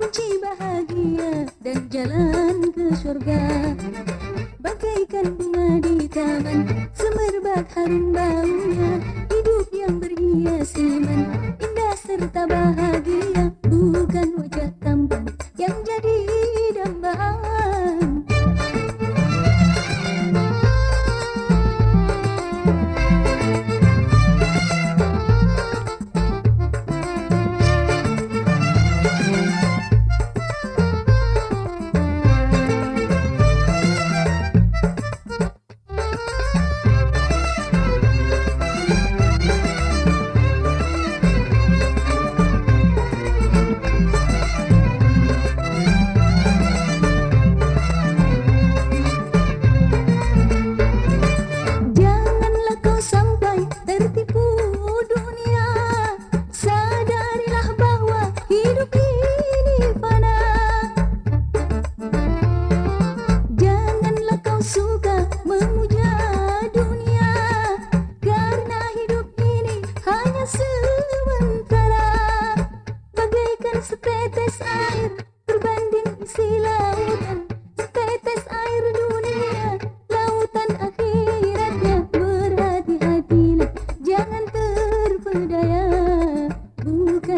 kunci bahagia dan jalan ke surga. Bagaikan bunga di taman semerbak harum baunya. Hidup yang berhias iman indah serta bahagia. Bukan wajah tampan yang jadi dambaan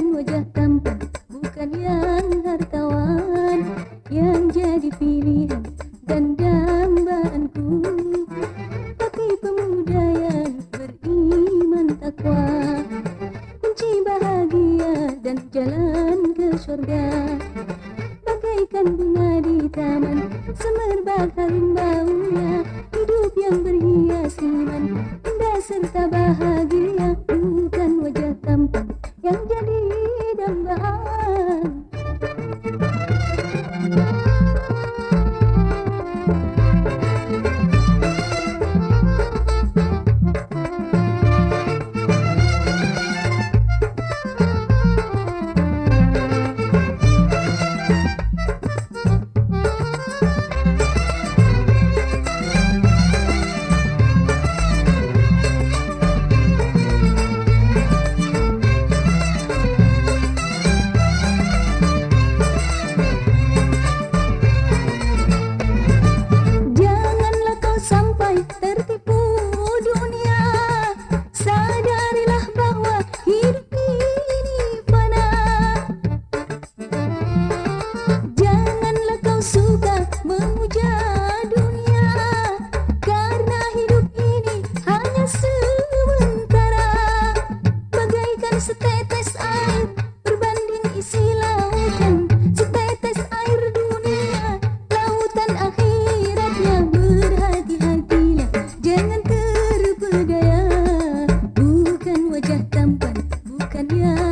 Bukan wajah tampan bukan yang hartawan. Yang jadi pilihan dan dambaanku. Tapi pemuda yang beriman takwa. Kunci bahagia dan jalan ke surga. Bagaikan bunga di taman semerbak harum baunya. Hidup yang berhias iman indah serta bahagia bukan